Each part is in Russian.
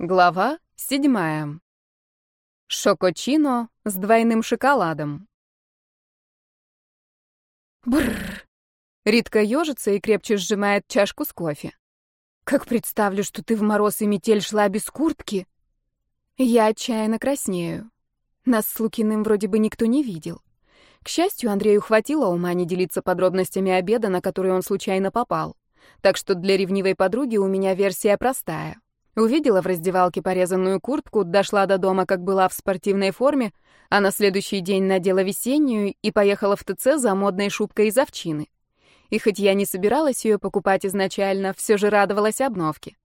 Глава седьмая. Шокочино с двойным шоколадом. Бррр. Ритка ежится и крепче сжимает чашку с кофе. Как представлю, что ты в мороз и метель шла без куртки. Я отчаянно краснею. Нас с Лукиным вроде бы никто не видел. К счастью, Андрею хватило ума не делиться подробностями обеда, на который он случайно попал. Так что для ревнивой подруги у меня версия простая — Увидела в раздевалке порезанную куртку, дошла до дома, как была в спортивной форме, а на следующий день надела весеннюю и поехала в ТЦ за модной шубкой из овчины. И хоть я не собиралась ее покупать изначально, все же радовалась обновке.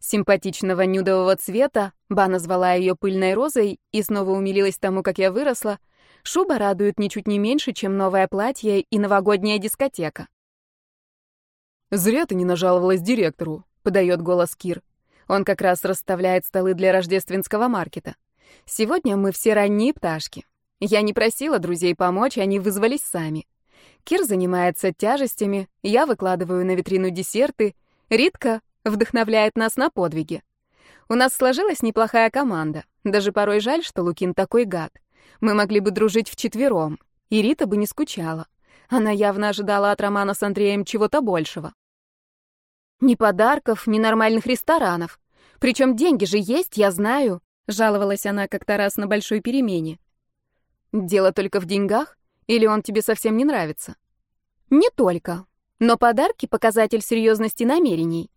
Симпатичного нюдового цвета, Ба назвала ее пыльной розой и снова умилилась тому, как я выросла, шуба радует ничуть не меньше, чем новое платье и новогодняя дискотека. «Зря ты не нажаловалась директору», — подает голос Кир. Он как раз расставляет столы для рождественского маркета. Сегодня мы все ранние пташки. Я не просила друзей помочь, они вызвались сами. Кир занимается тяжестями, я выкладываю на витрину десерты, Ритка вдохновляет нас на подвиги. У нас сложилась неплохая команда. Даже порой жаль, что Лукин такой гад. Мы могли бы дружить вчетвером, и Рита бы не скучала. Она явно ожидала от романа с Андреем чего-то большего. Ни подарков, ни нормальных ресторанов. Причем деньги же есть, я знаю», — жаловалась она как-то раз на большой перемене. «Дело только в деньгах? Или он тебе совсем не нравится?» «Не только. Но подарки — показатель серьезности намерений».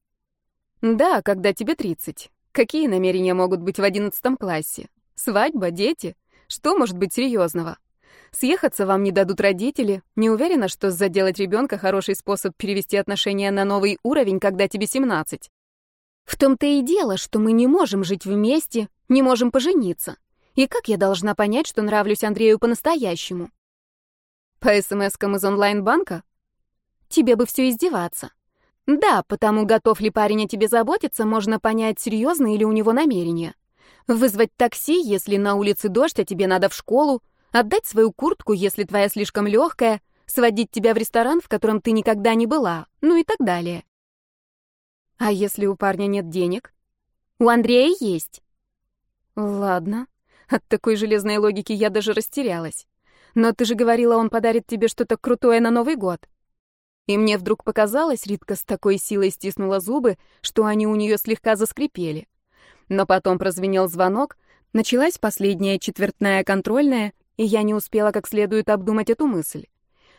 «Да, когда тебе 30. Какие намерения могут быть в одиннадцатом классе? Свадьба, дети? Что может быть серьезного? Съехаться вам не дадут родители. Не уверена, что заделать ребенка хороший способ перевести отношения на новый уровень, когда тебе 17. В том-то и дело, что мы не можем жить вместе, не можем пожениться. И как я должна понять, что нравлюсь Андрею по-настоящему? По смс-кам из онлайн-банка? Тебе бы все издеваться. Да, потому готов ли парень о тебе заботиться, можно понять, серьезно или у него намерения. Вызвать такси, если на улице дождь, а тебе надо в школу, отдать свою куртку, если твоя слишком легкая, сводить тебя в ресторан, в котором ты никогда не была, ну и так далее. А если у парня нет денег? У Андрея есть. Ладно. От такой железной логики я даже растерялась. Но ты же говорила, он подарит тебе что-то крутое на Новый год. И мне вдруг показалось, Ритка с такой силой стиснула зубы, что они у нее слегка заскрипели. Но потом прозвенел звонок, началась последняя четвертная контрольная, и я не успела как следует обдумать эту мысль.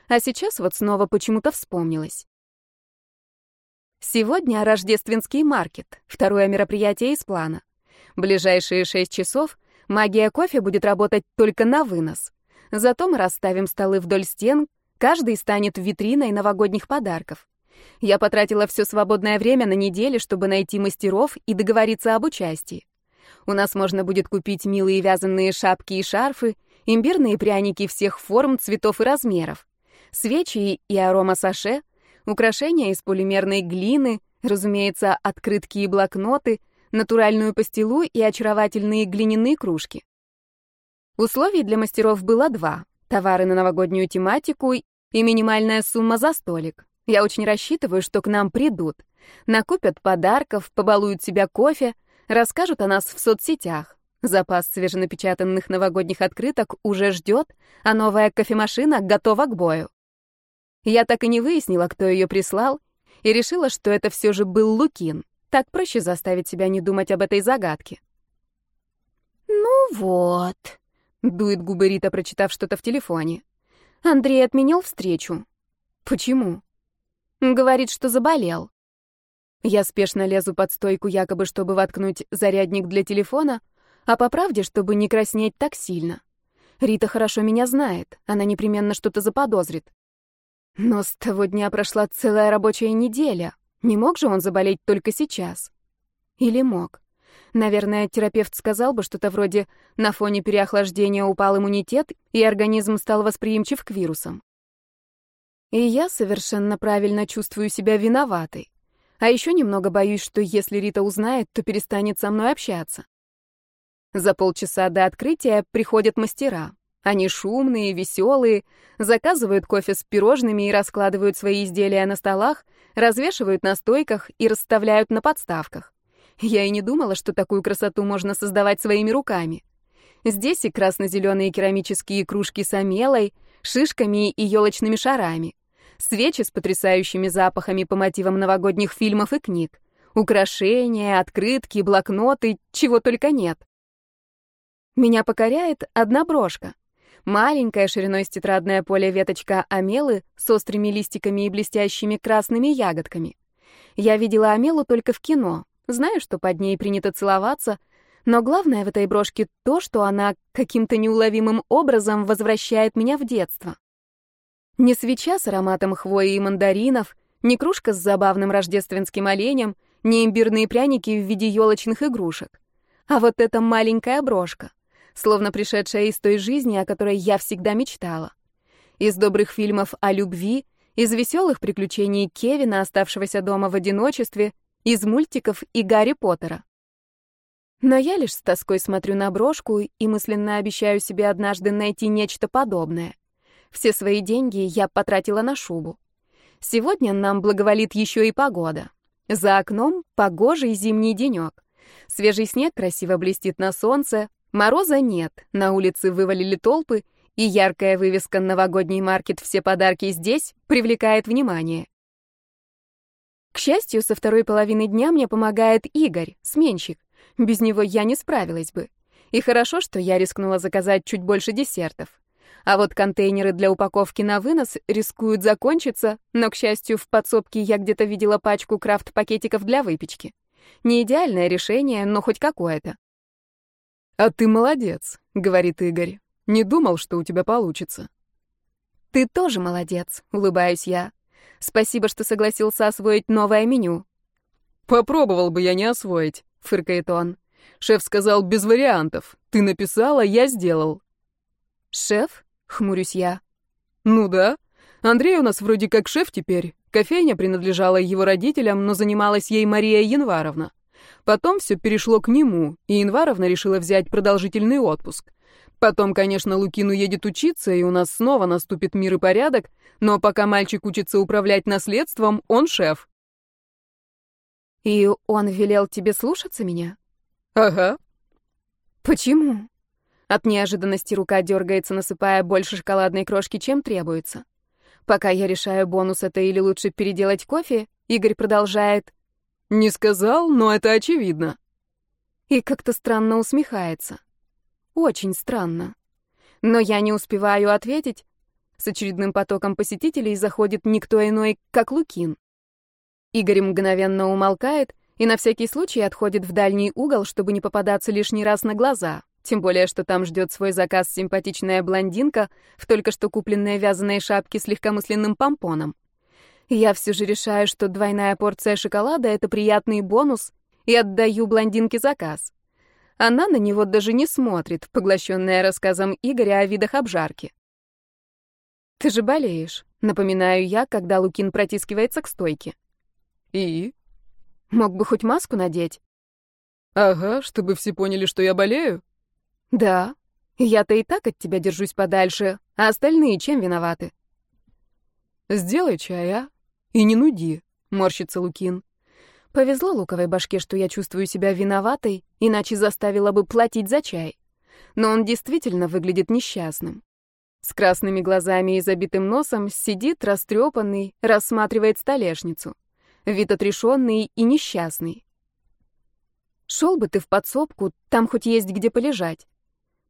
А сейчас вот снова почему-то вспомнилось. Сегодня рождественский маркет, второе мероприятие из плана. Ближайшие шесть часов магия кофе будет работать только на вынос. Зато мы расставим столы вдоль стен, каждый станет витриной новогодних подарков. Я потратила все свободное время на неделю, чтобы найти мастеров и договориться об участии. У нас можно будет купить милые вязаные шапки и шарфы, имбирные пряники всех форм, цветов и размеров, свечи и аромасаше — украшения из полимерной глины, разумеется, открытки и блокноты, натуральную пастилу и очаровательные глиняные кружки. Условий для мастеров было два — товары на новогоднюю тематику и минимальная сумма за столик. Я очень рассчитываю, что к нам придут, накупят подарков, побалуют себя кофе, расскажут о нас в соцсетях. Запас свеженапечатанных новогодних открыток уже ждет, а новая кофемашина готова к бою. Я так и не выяснила, кто ее прислал, и решила, что это все же был Лукин. Так проще заставить себя не думать об этой загадке. «Ну вот», — дует губы Рита, прочитав что-то в телефоне. «Андрей отменил встречу». «Почему?» «Говорит, что заболел». Я спешно лезу под стойку, якобы чтобы воткнуть зарядник для телефона, а по правде, чтобы не краснеть так сильно. Рита хорошо меня знает, она непременно что-то заподозрит. Но с того дня прошла целая рабочая неделя. Не мог же он заболеть только сейчас? Или мог? Наверное, терапевт сказал бы что-то вроде «на фоне переохлаждения упал иммунитет, и организм стал восприимчив к вирусам». И я совершенно правильно чувствую себя виноватой. А еще немного боюсь, что если Рита узнает, то перестанет со мной общаться. За полчаса до открытия приходят мастера. Они шумные, веселые, заказывают кофе с пирожными и раскладывают свои изделия на столах, развешивают на стойках и расставляют на подставках. Я и не думала, что такую красоту можно создавать своими руками. Здесь и красно-зеленые керамические кружки с амелой, шишками и елочными шарами, свечи с потрясающими запахами по мотивам новогодних фильмов и книг, украшения, открытки, блокноты, чего только нет. Меня покоряет одна брошка. Маленькая шириной с тетрадное поле веточка амелы с острыми листиками и блестящими красными ягодками. Я видела амелу только в кино. Знаю, что под ней принято целоваться, но главное в этой брошке то, что она каким-то неуловимым образом возвращает меня в детство. Не свеча с ароматом хвои и мандаринов, не кружка с забавным рождественским оленем, не имбирные пряники в виде елочных игрушек. А вот эта маленькая брошка словно пришедшая из той жизни, о которой я всегда мечтала. Из добрых фильмов о любви, из веселых приключений Кевина, оставшегося дома в одиночестве, из мультиков и Гарри Поттера. Но я лишь с тоской смотрю на брошку и мысленно обещаю себе однажды найти нечто подобное. Все свои деньги я потратила на шубу. Сегодня нам благоволит еще и погода. За окном погожий зимний денек. Свежий снег красиво блестит на солнце, Мороза нет, на улице вывалили толпы, и яркая вывеска «Новогодний маркет. Все подарки здесь» привлекает внимание. К счастью, со второй половины дня мне помогает Игорь, сменщик. Без него я не справилась бы. И хорошо, что я рискнула заказать чуть больше десертов. А вот контейнеры для упаковки на вынос рискуют закончиться, но, к счастью, в подсобке я где-то видела пачку крафт-пакетиков для выпечки. Не идеальное решение, но хоть какое-то. «А ты молодец», — говорит Игорь. «Не думал, что у тебя получится». «Ты тоже молодец», — улыбаюсь я. «Спасибо, что согласился освоить новое меню». «Попробовал бы я не освоить», — фыркает он. «Шеф сказал, без вариантов. Ты написала, я сделал». «Шеф?» — хмурюсь я. «Ну да. Андрей у нас вроде как шеф теперь. Кофейня принадлежала его родителям, но занималась ей Мария Январовна. Потом все перешло к нему, и Инваровна решила взять продолжительный отпуск. Потом, конечно, Лукин уедет учиться, и у нас снова наступит мир и порядок, но пока мальчик учится управлять наследством, он шеф. И он велел тебе слушаться меня? Ага. Почему? От неожиданности рука дергается, насыпая больше шоколадной крошки, чем требуется. Пока я решаю, бонус это или лучше переделать кофе, Игорь продолжает. Не сказал, но это очевидно. И как-то странно усмехается. Очень странно. Но я не успеваю ответить. С очередным потоком посетителей заходит никто иной, как Лукин. Игорь мгновенно умолкает и на всякий случай отходит в дальний угол, чтобы не попадаться лишний раз на глаза. Тем более, что там ждет свой заказ симпатичная блондинка в только что купленной вязаной шапке с легкомысленным помпоном. Я все же решаю, что двойная порция шоколада — это приятный бонус, и отдаю блондинке заказ. Она на него даже не смотрит, поглощенная рассказом Игоря о видах обжарки. «Ты же болеешь», — напоминаю я, когда Лукин протискивается к стойке. «И?» «Мог бы хоть маску надеть». «Ага, чтобы все поняли, что я болею?» «Да. Я-то и так от тебя держусь подальше, а остальные чем виноваты?» «Сделай чай, а?» «И не нуди», — морщится Лукин. Повезло луковой башке, что я чувствую себя виноватой, иначе заставила бы платить за чай. Но он действительно выглядит несчастным. С красными глазами и забитым носом сидит растрепанный, рассматривает столешницу. Вид отрешенный и несчастный. Шел бы ты в подсобку, там хоть есть где полежать.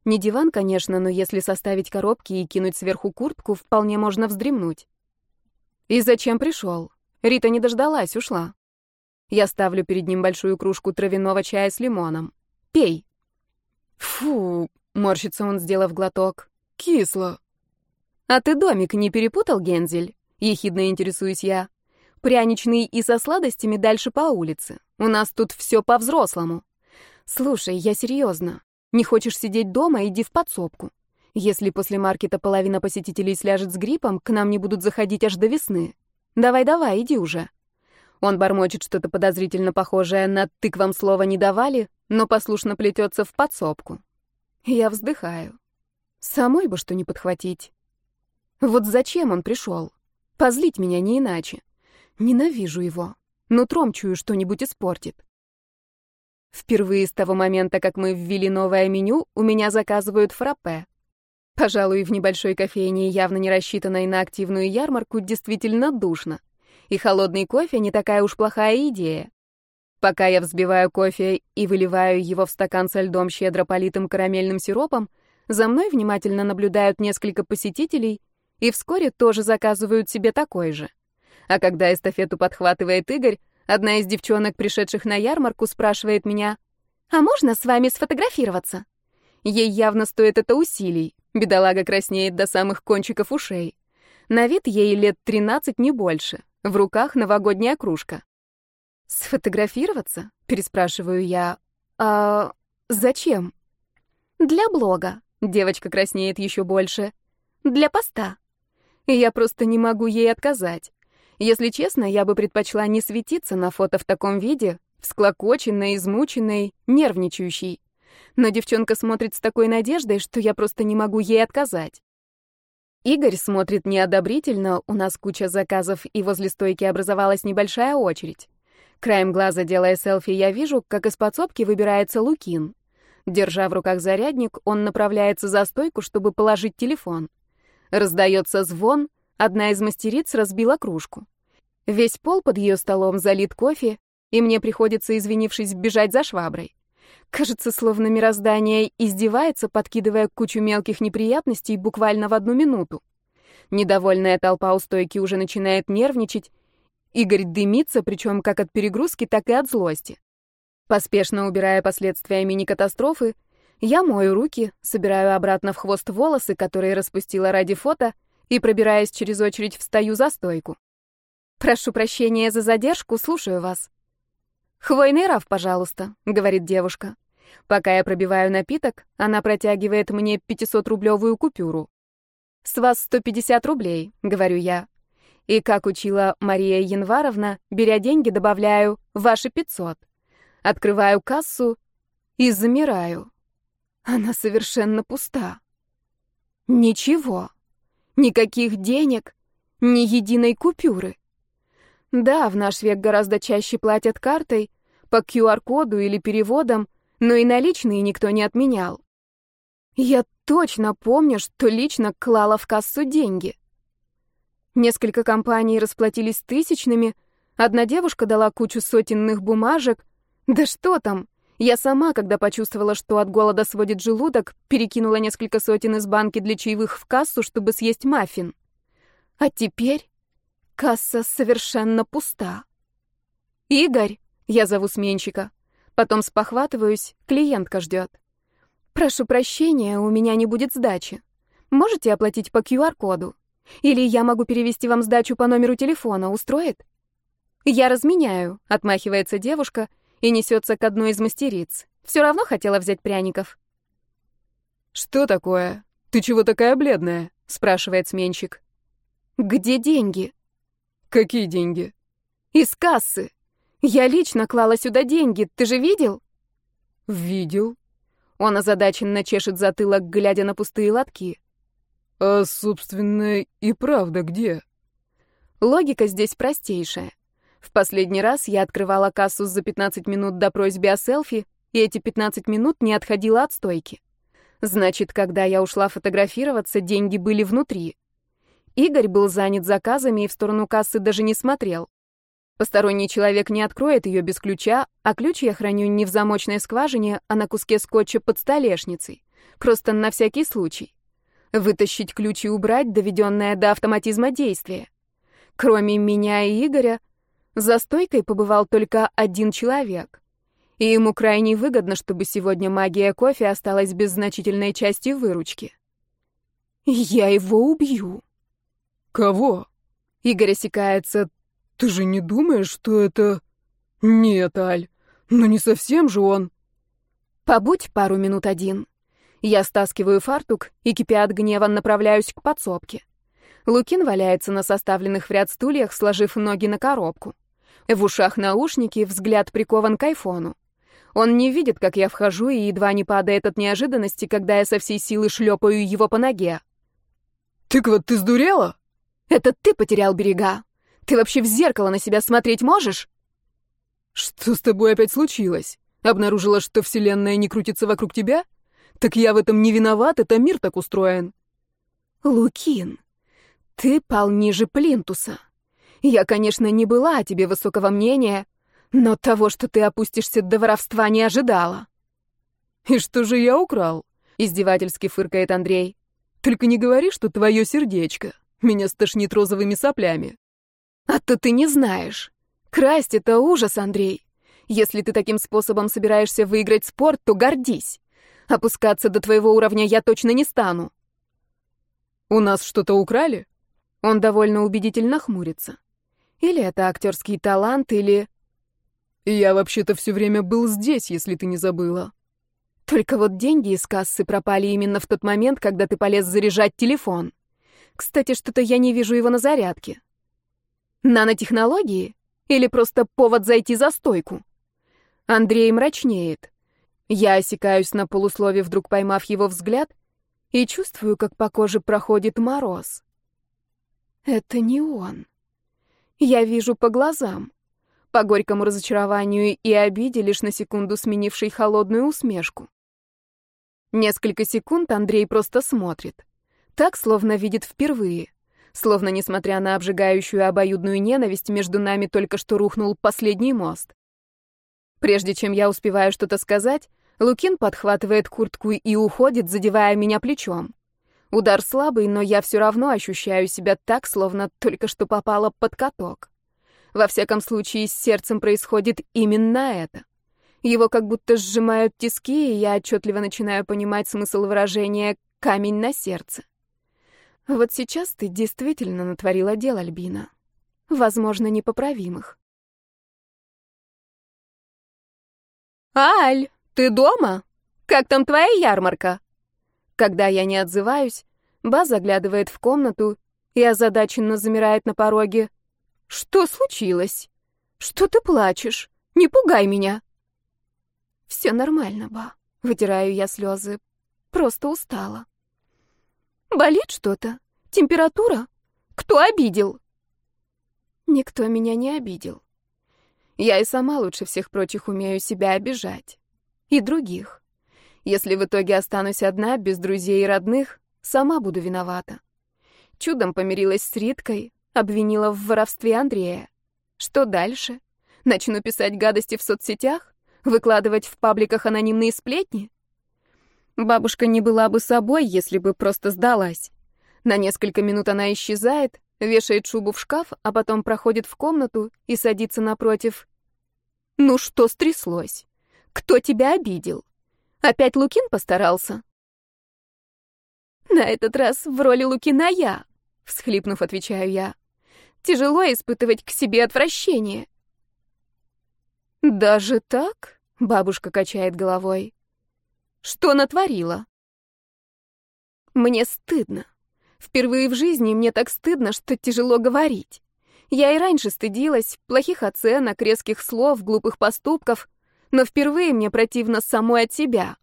Не диван, конечно, но если составить коробки и кинуть сверху куртку, вполне можно вздремнуть. «И зачем пришел?» Рита не дождалась, ушла. Я ставлю перед ним большую кружку травяного чая с лимоном. «Пей». «Фу», — морщится он, сделав глоток. «Кисло». «А ты домик не перепутал, Гензель?» — ехидно интересуюсь я. «Пряничный и со сладостями дальше по улице. У нас тут все по-взрослому. Слушай, я серьезно. Не хочешь сидеть дома, иди в подсобку. Если после маркета половина посетителей сляжет с гриппом, к нам не будут заходить аж до весны. Давай-давай, иди уже. Он бормочет что-то подозрительно похожее на «тык вам слова не давали», но послушно плетется в подсобку. Я вздыхаю. Самой бы что не подхватить. Вот зачем он пришел? Позлить меня не иначе. Ненавижу его. Нутром чую, что-нибудь испортит. Впервые с того момента, как мы ввели новое меню, у меня заказывают фраппе. Пожалуй, в небольшой кофейне, явно не рассчитанной на активную ярмарку, действительно душно. И холодный кофе не такая уж плохая идея. Пока я взбиваю кофе и выливаю его в стакан со льдом, щедро политым карамельным сиропом, за мной внимательно наблюдают несколько посетителей и вскоре тоже заказывают себе такой же. А когда эстафету подхватывает Игорь, одна из девчонок, пришедших на ярмарку, спрашивает меня, «А можно с вами сфотографироваться?» Ей явно стоит это усилий. Бедолага краснеет до самых кончиков ушей. На вид ей лет 13, не больше. В руках новогодняя кружка. «Сфотографироваться?» — переспрашиваю я. «А зачем?» «Для блога». Девочка краснеет еще больше. «Для поста». Я просто не могу ей отказать. Если честно, я бы предпочла не светиться на фото в таком виде, всклокоченной, измученной, нервничающей. Но девчонка смотрит с такой надеждой, что я просто не могу ей отказать. Игорь смотрит неодобрительно, у нас куча заказов, и возле стойки образовалась небольшая очередь. Краем глаза, делая селфи, я вижу, как из подсобки выбирается Лукин. Держа в руках зарядник, он направляется за стойку, чтобы положить телефон. Раздается звон, одна из мастериц разбила кружку. Весь пол под ее столом залит кофе, и мне приходится, извинившись, бежать за шваброй. Кажется, словно мироздание издевается, подкидывая кучу мелких неприятностей буквально в одну минуту. Недовольная толпа у стойки уже начинает нервничать, Игорь дымится, причем как от перегрузки, так и от злости. Поспешно убирая последствия мини-катастрофы, я мою руки, собираю обратно в хвост волосы, которые распустила ради фото, и, пробираясь через очередь, встаю за стойку. «Прошу прощения за задержку, слушаю вас». «Хвойный раф, пожалуйста», — говорит девушка. Пока я пробиваю напиток, она протягивает мне 500-рублевую купюру. «С вас 150 рублей», — говорю я. И, как учила Мария Январовна, беря деньги, добавляю «ваши 500». Открываю кассу и замираю. Она совершенно пуста. Ничего. Никаких денег, ни единой купюры. Да, в наш век гораздо чаще платят картой, по QR-коду или переводом, но и наличные никто не отменял. Я точно помню, что лично клала в кассу деньги. Несколько компаний расплатились тысячными, одна девушка дала кучу сотенных бумажек. Да что там? Я сама, когда почувствовала, что от голода сводит желудок, перекинула несколько сотен из банки для чаевых в кассу, чтобы съесть маффин. А теперь касса совершенно пуста. «Игорь!» — я зову сменщика. Потом спохватываюсь, клиентка ждет. «Прошу прощения, у меня не будет сдачи. Можете оплатить по QR-коду?» Или я могу перевести вам сдачу по номеру телефона, устроит? Я разменяю, отмахивается девушка и несется к одной из мастериц. Все равно хотела взять пряников. Что такое? Ты чего такая бледная? спрашивает сменщик. Где деньги? Какие деньги? Из кассы. Я лично клала сюда деньги, ты же видел? Видел. Он озадаченно чешет затылок, глядя на пустые лотки. А, собственно, и правда где? Логика здесь простейшая. В последний раз я открывала кассу за 15 минут до просьбы о селфи, и эти 15 минут не отходила от стойки. Значит, когда я ушла фотографироваться, деньги были внутри. Игорь был занят заказами и в сторону кассы даже не смотрел. Посторонний человек не откроет ее без ключа, а ключ я храню не в замочной скважине, а на куске скотча под столешницей. Просто на всякий случай. Вытащить ключ и убрать, доведенное до автоматизма действие. Кроме меня и Игоря, за стойкой побывал только один человек. И ему крайне выгодно, чтобы сегодня магия кофе осталась без значительной части выручки. Я его убью. Кого? Игорь осекается. Ты же не думаешь, что это... Нет, Аль, ну не совсем же он... Побудь пару минут один. Я стаскиваю фартук и, кипя от гнева, направляюсь к подсобке. Лукин валяется на составленных в ряд стульях, сложив ноги на коробку. В ушах наушники, взгляд прикован к айфону. Он не видит, как я вхожу, и едва не падает от неожиданности, когда я со всей силы шлепаю его по ноге. «Тыква, ты сдурела?» «Это ты потерял берега. Ты вообще в зеркало на себя смотреть можешь?» «Что с тобой опять случилось?» — Обнаружила, что вселенная не крутится вокруг тебя? Так я в этом не виноват, это мир так устроен. Лукин, ты пал ниже плинтуса. Я, конечно, не была о тебе высокого мнения, но того, что ты опустишься до воровства, не ожидала. И что же я украл? Издевательски фыркает Андрей. Только не говори, что твое сердечко. Меня стошнит розовыми соплями. А то ты не знаешь. Красть — это ужас, Андрей. Если ты таким способом собираешься выиграть спорт, то гордись. Опускаться до твоего уровня я точно не стану. У нас что-то украли? Он довольно убедительно хмурится. Или это актерский талант, или... Я вообще-то все время был здесь, если ты не забыла. Только вот деньги из кассы пропали именно в тот момент, когда ты полез заряжать телефон. Кстати, что-то я не вижу его на зарядке. Нанотехнологии? Или просто повод зайти за стойку? Андрей мрачнеет. Я осекаюсь на полуслове, вдруг поймав его взгляд, и чувствую, как по коже проходит мороз. Это не он. Я вижу по глазам, по горькому разочарованию и обиде, лишь на секунду сменившей холодную усмешку. Несколько секунд Андрей просто смотрит. Так, словно видит впервые. Словно, несмотря на обжигающую обоюдную ненависть, между нами только что рухнул последний мост. Прежде чем я успеваю что-то сказать, Лукин подхватывает куртку и уходит, задевая меня плечом. Удар слабый, но я все равно ощущаю себя так, словно только что попала под каток. Во всяком случае, с сердцем происходит именно это. Его как будто сжимают тиски, и я отчетливо начинаю понимать смысл выражения «камень на сердце». Вот сейчас ты действительно натворила дел, Альбина. Возможно, непоправимых. «Аль, ты дома? Как там твоя ярмарка?» Когда я не отзываюсь, Ба заглядывает в комнату и озадаченно замирает на пороге. «Что случилось? Что ты плачешь? Не пугай меня!» «Все нормально, Ба», — вытираю я слезы. «Просто устала». Болит что-то? Температура? Кто обидел? Никто меня не обидел. Я и сама лучше всех прочих умею себя обижать. И других. Если в итоге останусь одна, без друзей и родных, сама буду виновата. Чудом помирилась с Риткой, обвинила в воровстве Андрея. Что дальше? Начну писать гадости в соцсетях? Выкладывать в пабликах анонимные сплетни? Бабушка не была бы собой, если бы просто сдалась. На несколько минут она исчезает, вешает шубу в шкаф, а потом проходит в комнату и садится напротив. «Ну что стряслось? Кто тебя обидел? Опять Лукин постарался?» «На этот раз в роли Лукина я», — всхлипнув, отвечаю я. «Тяжело испытывать к себе отвращение». «Даже так?» — бабушка качает головой. Что натворила? Мне стыдно. Впервые в жизни мне так стыдно, что тяжело говорить. Я и раньше стыдилась плохих оценок, резких слов, глупых поступков, но впервые мне противно самой от себя.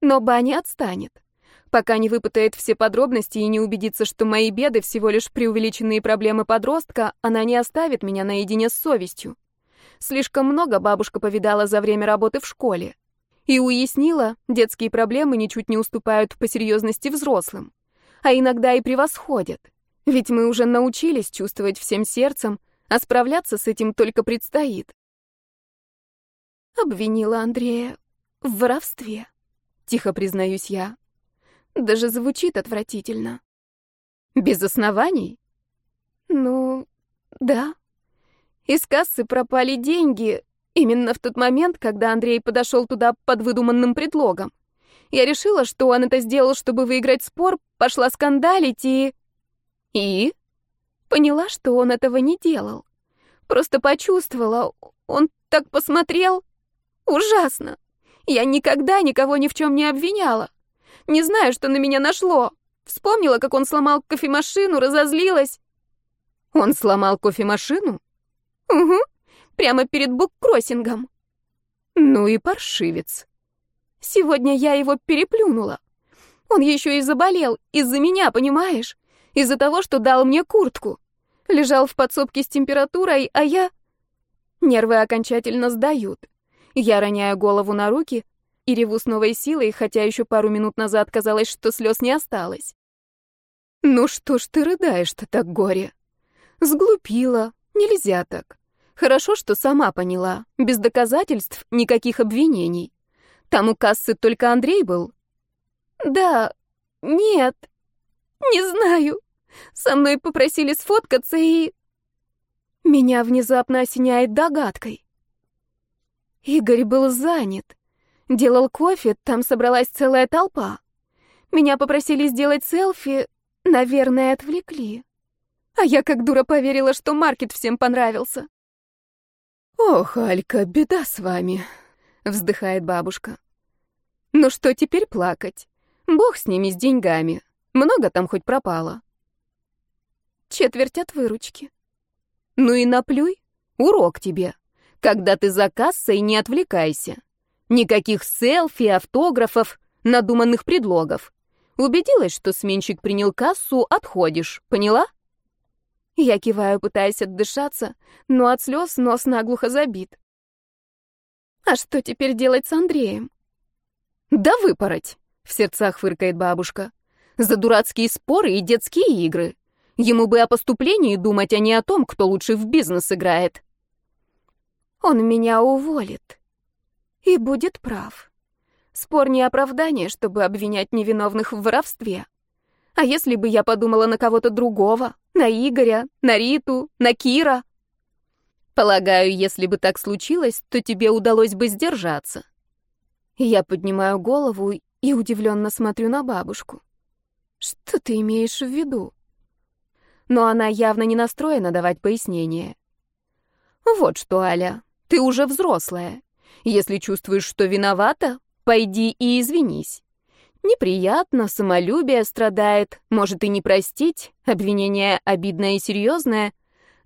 Но Баня отстанет. Пока не выпытает все подробности и не убедится, что мои беды всего лишь преувеличенные проблемы подростка, она не оставит меня наедине с совестью. Слишком много бабушка повидала за время работы в школе и уяснила, детские проблемы ничуть не уступают по серьезности взрослым, а иногда и превосходят. Ведь мы уже научились чувствовать всем сердцем, а справляться с этим только предстоит. Обвинила Андрея в воровстве, тихо признаюсь я. Даже звучит отвратительно. Без оснований? Ну, да. Из кассы пропали деньги, Именно в тот момент, когда Андрей подошел туда под выдуманным предлогом. Я решила, что он это сделал, чтобы выиграть спор, пошла скандалить и... И? Поняла, что он этого не делал. Просто почувствовала. Он так посмотрел. Ужасно. Я никогда никого ни в чем не обвиняла. Не знаю, что на меня нашло. Вспомнила, как он сломал кофемашину, разозлилась. Он сломал кофемашину? Угу прямо перед буккроссингом. Ну и паршивец. Сегодня я его переплюнула. Он еще и заболел, из-за меня, понимаешь? Из-за того, что дал мне куртку. Лежал в подсобке с температурой, а я... Нервы окончательно сдают. Я роняю голову на руки и реву с новой силой, хотя еще пару минут назад казалось, что слез не осталось. «Ну что ж ты рыдаешь-то так, горе?» «Сглупила. Нельзя так. Хорошо, что сама поняла. Без доказательств никаких обвинений. Там у кассы только Андрей был?» «Да. Нет. Не знаю. Со мной попросили сфоткаться и...» Меня внезапно осеняет догадкой. Игорь был занят. Делал кофе, там собралась целая толпа. Меня попросили сделать селфи, Наверное, отвлекли. А я как дура поверила, что маркет всем понравился. «Ох, Алька, беда с вами», — вздыхает бабушка. «Ну что теперь плакать? Бог с ними, с деньгами. Много там хоть пропало?» «Четверть от выручки». «Ну и наплюй. Урок тебе. Когда ты за кассой, не отвлекайся. Никаких селфи, автографов, надуманных предлогов. Убедилась, что сменщик принял кассу, отходишь. Поняла? Я киваю, пытаясь отдышаться, но от слез нос наглухо забит. А что теперь делать с Андреем? Да выпороть, в сердцах фыркает бабушка. За дурацкие споры и детские игры. Ему бы о поступлении думать, а не о том, кто лучше в бизнес играет. Он меня уволит. И будет прав. Спор не оправдание, чтобы обвинять невиновных в воровстве. А если бы я подумала на кого-то другого? На Игоря, на Риту, на Кира? Полагаю, если бы так случилось, то тебе удалось бы сдержаться. Я поднимаю голову и удивленно смотрю на бабушку. Что ты имеешь в виду? Но она явно не настроена давать пояснения. Вот что, Аля, ты уже взрослая. Если чувствуешь, что виновата, Пойди и извинись. Неприятно, самолюбие страдает, может и не простить, обвинение обидное и серьезное,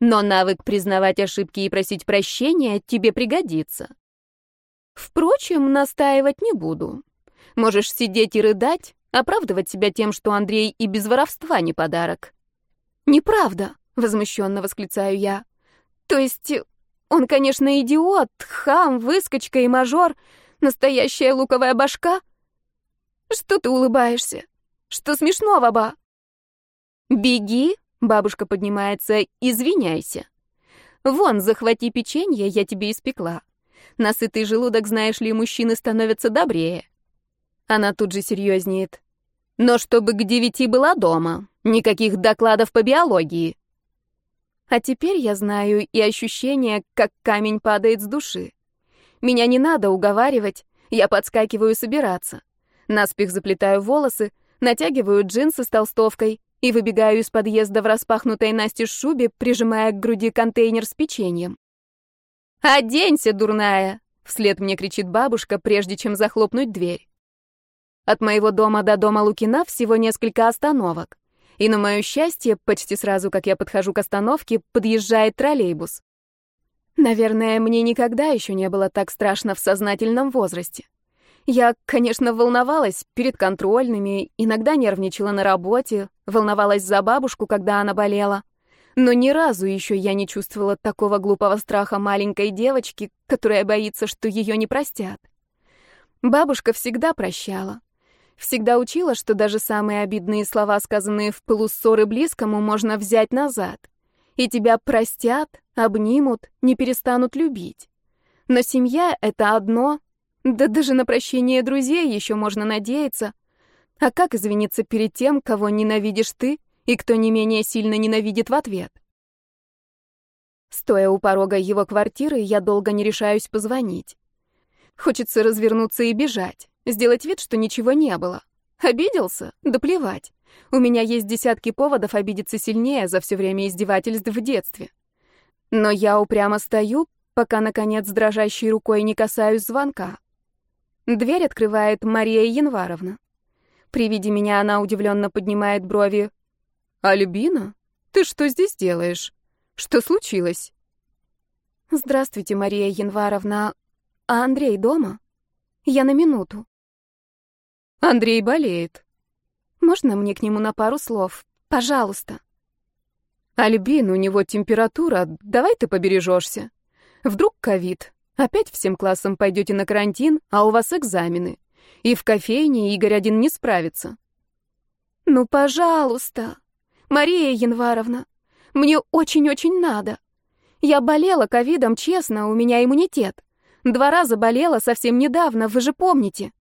но навык признавать ошибки и просить прощения тебе пригодится. Впрочем, настаивать не буду. Можешь сидеть и рыдать, оправдывать себя тем, что Андрей и без воровства не подарок. «Неправда», — возмущенно восклицаю я. «То есть он, конечно, идиот, хам, выскочка и мажор, Настоящая луковая башка? Что ты улыбаешься? Что смешного, ба? Беги, бабушка поднимается, извиняйся. Вон, захвати печенье, я тебе испекла. Насытый желудок, знаешь ли, мужчины становятся добрее. Она тут же серьезнеет. Но чтобы к девяти была дома, никаких докладов по биологии. А теперь я знаю и ощущение, как камень падает с души. Меня не надо уговаривать, я подскакиваю собираться. Наспех заплетаю волосы, натягиваю джинсы с толстовкой и выбегаю из подъезда в распахнутой Насте шубе, прижимая к груди контейнер с печеньем. «Оденься, дурная!» — вслед мне кричит бабушка, прежде чем захлопнуть дверь. От моего дома до дома Лукина всего несколько остановок. И на мое счастье, почти сразу, как я подхожу к остановке, подъезжает троллейбус. Наверное, мне никогда еще не было так страшно в сознательном возрасте. Я, конечно, волновалась перед контрольными, иногда нервничала на работе, волновалась за бабушку, когда она болела. Но ни разу еще я не чувствовала такого глупого страха маленькой девочки, которая боится, что ее не простят. Бабушка всегда прощала. Всегда учила, что даже самые обидные слова, сказанные в пылу ссоры близкому, можно взять назад и тебя простят, обнимут, не перестанут любить. Но семья — это одно, да даже на прощение друзей еще можно надеяться. А как извиниться перед тем, кого ненавидишь ты и кто не менее сильно ненавидит в ответ? Стоя у порога его квартиры, я долго не решаюсь позвонить. Хочется развернуться и бежать, сделать вид, что ничего не было. Обиделся? Да плевать. У меня есть десятки поводов обидеться сильнее за все время издевательств в детстве. Но я упрямо стою, пока, наконец, дрожащей рукой не касаюсь звонка. Дверь открывает Мария Январовна. При виде меня она удивленно поднимает брови. «Альбина, ты что здесь делаешь? Что случилось?» «Здравствуйте, Мария Январовна. А Андрей дома? Я на минуту». «Андрей болеет. Можно мне к нему на пару слов? Пожалуйста. Альбин, у него температура, давай ты побережешься. Вдруг ковид. Опять всем классом пойдете на карантин, а у вас экзамены. И в кофейне Игорь один не справится. Ну, пожалуйста, Мария Январовна, мне очень-очень надо. Я болела ковидом, честно, у меня иммунитет. Два раза болела совсем недавно, вы же помните.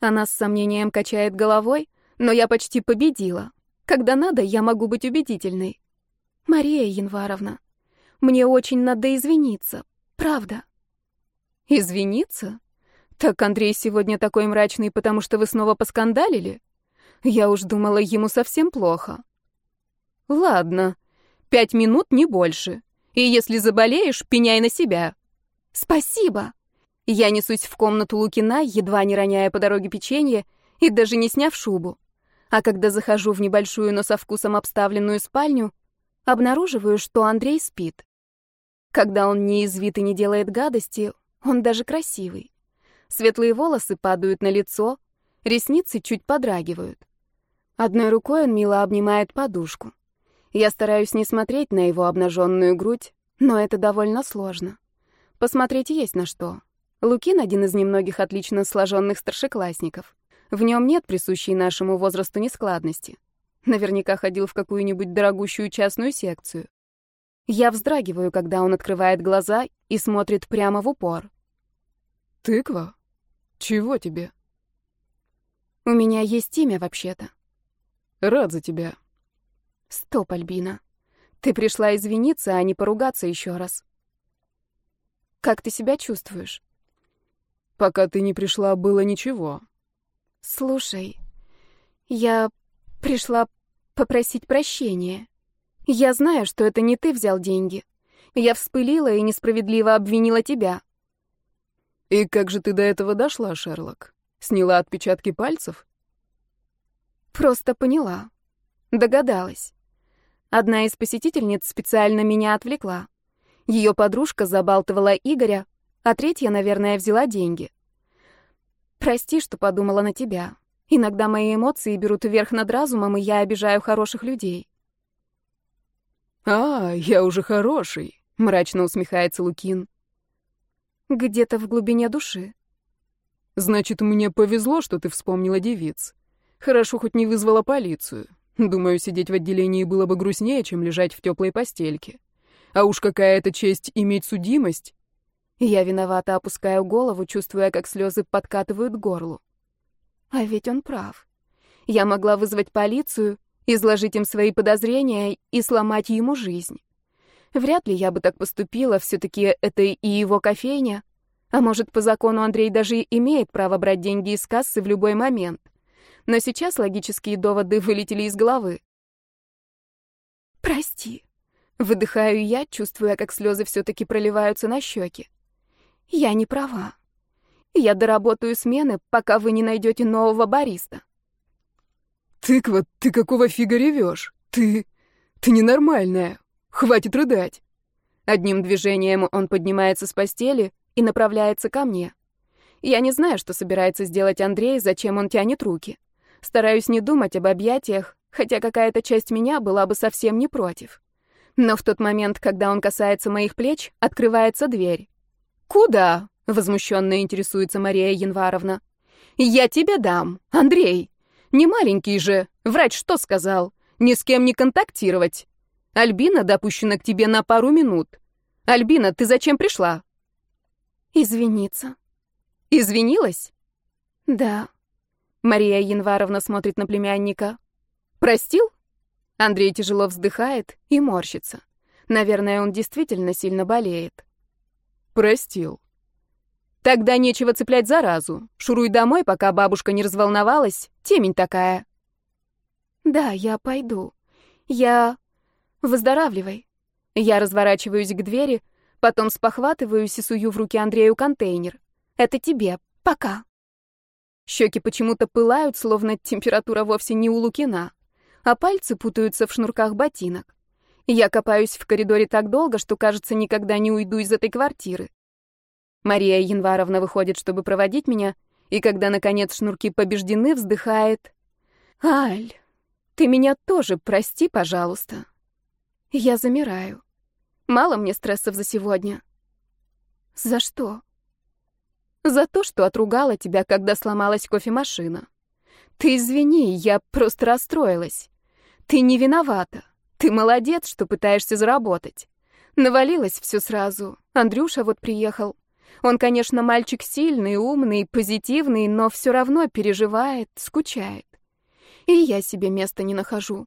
Она с сомнением качает головой, но я почти победила. Когда надо, я могу быть убедительной. Мария Январовна, мне очень надо извиниться, правда. Извиниться? Так Андрей сегодня такой мрачный, потому что вы снова поскандалили? Я уж думала, ему совсем плохо. Ладно, пять минут, не больше. И если заболеешь, пеняй на себя. Спасибо. Я несусь в комнату Лукина, едва не роняя по дороге печенье и даже не сняв шубу. А когда захожу в небольшую, но со вкусом обставленную спальню, обнаруживаю, что Андрей спит. Когда он не извит и не делает гадости, он даже красивый. Светлые волосы падают на лицо, ресницы чуть подрагивают. Одной рукой он мило обнимает подушку. Я стараюсь не смотреть на его обнаженную грудь, но это довольно сложно. Посмотреть есть на что. Лукин — один из немногих отлично сложенных старшеклассников. В нем нет присущей нашему возрасту нескладности. Наверняка ходил в какую-нибудь дорогущую частную секцию. Я вздрагиваю, когда он открывает глаза и смотрит прямо в упор. «Тыква? Чего тебе?» «У меня есть имя, вообще-то». «Рад за тебя». «Стоп, Альбина. Ты пришла извиниться, а не поругаться еще раз». «Как ты себя чувствуешь?» «Пока ты не пришла, было ничего. «Слушай, я пришла попросить прощения. Я знаю, что это не ты взял деньги. Я вспылила и несправедливо обвинила тебя». «И как же ты до этого дошла, Шерлок? Сняла отпечатки пальцев?» «Просто поняла. Догадалась. Одна из посетительниц специально меня отвлекла. Ее подружка забалтывала Игоря, а третья, наверное, взяла деньги. Прости, что подумала на тебя. Иногда мои эмоции берут верх над разумом, и я обижаю хороших людей. А, я уже хороший, мрачно усмехается Лукин. Где-то в глубине души. Значит, мне повезло, что ты вспомнила девиц. Хорошо хоть не вызвала полицию. Думаю, сидеть в отделении было бы грустнее, чем лежать в теплой постельке. А уж какая это честь иметь судимость. Я виновато опускаю голову, чувствуя, как слезы подкатывают к горлу. А ведь он прав. Я могла вызвать полицию, изложить им свои подозрения и сломать ему жизнь. Вряд ли я бы так поступила, все-таки это и его кофейня. А может, по закону Андрей даже имеет право брать деньги из кассы в любой момент. Но сейчас логические доводы вылетели из головы. «Прости», — выдыхаю я, чувствуя, как слезы все-таки проливаются на щеки. Я не права. Я доработаю смены, пока вы не найдете нового бариста. Тыква, ты какого фига ревешь? Ты... ты ненормальная. Хватит рыдать. Одним движением он поднимается с постели и направляется ко мне. Я не знаю, что собирается сделать Андрей, зачем он тянет руки. Стараюсь не думать об объятиях, хотя какая-то часть меня была бы совсем не против. Но в тот момент, когда он касается моих плеч, открывается дверь. «Куда?» — возмущенно интересуется Мария Январовна. «Я тебе дам, Андрей. Не маленький же. Врач что сказал? Ни с кем не контактировать. Альбина допущена к тебе на пару минут. Альбина, ты зачем пришла?» «Извиниться». «Извинилась?» «Да». Мария Январовна смотрит на племянника. «Простил?» Андрей тяжело вздыхает и морщится. Наверное, он действительно сильно болеет. Простил. Тогда нечего цеплять заразу. Шуруй домой, пока бабушка не разволновалась. Темень такая. Да, я пойду. Я... Выздоравливай. Я разворачиваюсь к двери, потом спохватываюсь и сую в руки Андрею контейнер. Это тебе. Пока. Щеки почему-то пылают, словно температура вовсе не у Лукина, а пальцы путаются в шнурках ботинок. Я копаюсь в коридоре так долго, что, кажется, никогда не уйду из этой квартиры. Мария Январовна выходит, чтобы проводить меня, и когда, наконец, шнурки побеждены, вздыхает. «Аль, ты меня тоже прости, пожалуйста». Я замираю. Мало мне стрессов за сегодня. За что? За то, что отругала тебя, когда сломалась кофемашина. Ты извини, я просто расстроилась. Ты не виновата. Ты молодец, что пытаешься заработать. Навалилось все сразу. Андрюша вот приехал. Он, конечно, мальчик сильный, умный, позитивный, но все равно переживает, скучает. И я себе места не нахожу.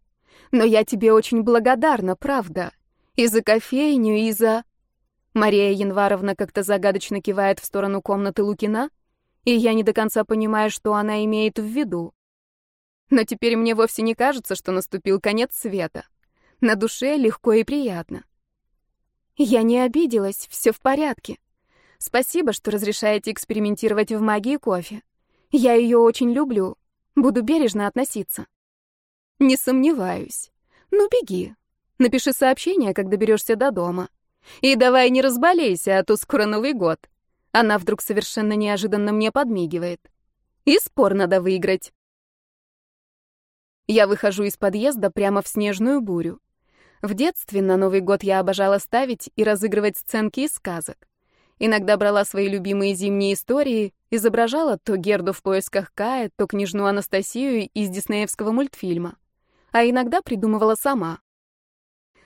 Но я тебе очень благодарна, правда. И за кофейню, и за... Мария Январовна как-то загадочно кивает в сторону комнаты Лукина, и я не до конца понимаю, что она имеет в виду. Но теперь мне вовсе не кажется, что наступил конец света. На душе легко и приятно. Я не обиделась, все в порядке. Спасибо, что разрешаете экспериментировать в магии кофе. Я ее очень люблю. Буду бережно относиться. Не сомневаюсь. Ну, беги. Напиши сообщение, когда доберешься до дома. И давай не разболейся, а то скоро Новый год. Она вдруг совершенно неожиданно мне подмигивает. И спор надо выиграть. Я выхожу из подъезда прямо в снежную бурю. В детстве на Новый год я обожала ставить и разыгрывать сценки из сказок. Иногда брала свои любимые зимние истории, изображала то Герду в поисках Кая, то княжну Анастасию из диснеевского мультфильма. А иногда придумывала сама.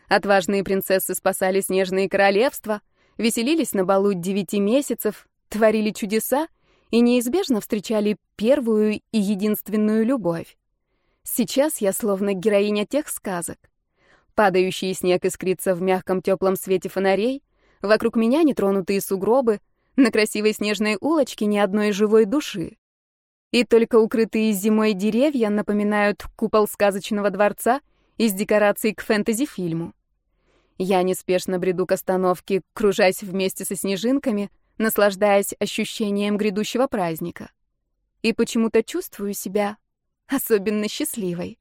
Отважные принцессы спасали снежные королевства, веселились на балу девяти месяцев, творили чудеса и неизбежно встречали первую и единственную любовь. Сейчас я словно героиня тех сказок. Падающий снег искрится в мягком теплом свете фонарей, вокруг меня нетронутые сугробы, на красивой снежной улочке ни одной живой души. И только укрытые зимой деревья напоминают купол сказочного дворца из декораций к фэнтези-фильму. Я неспешно бреду к остановке, кружась вместе со снежинками, наслаждаясь ощущением грядущего праздника. И почему-то чувствую себя особенно счастливой.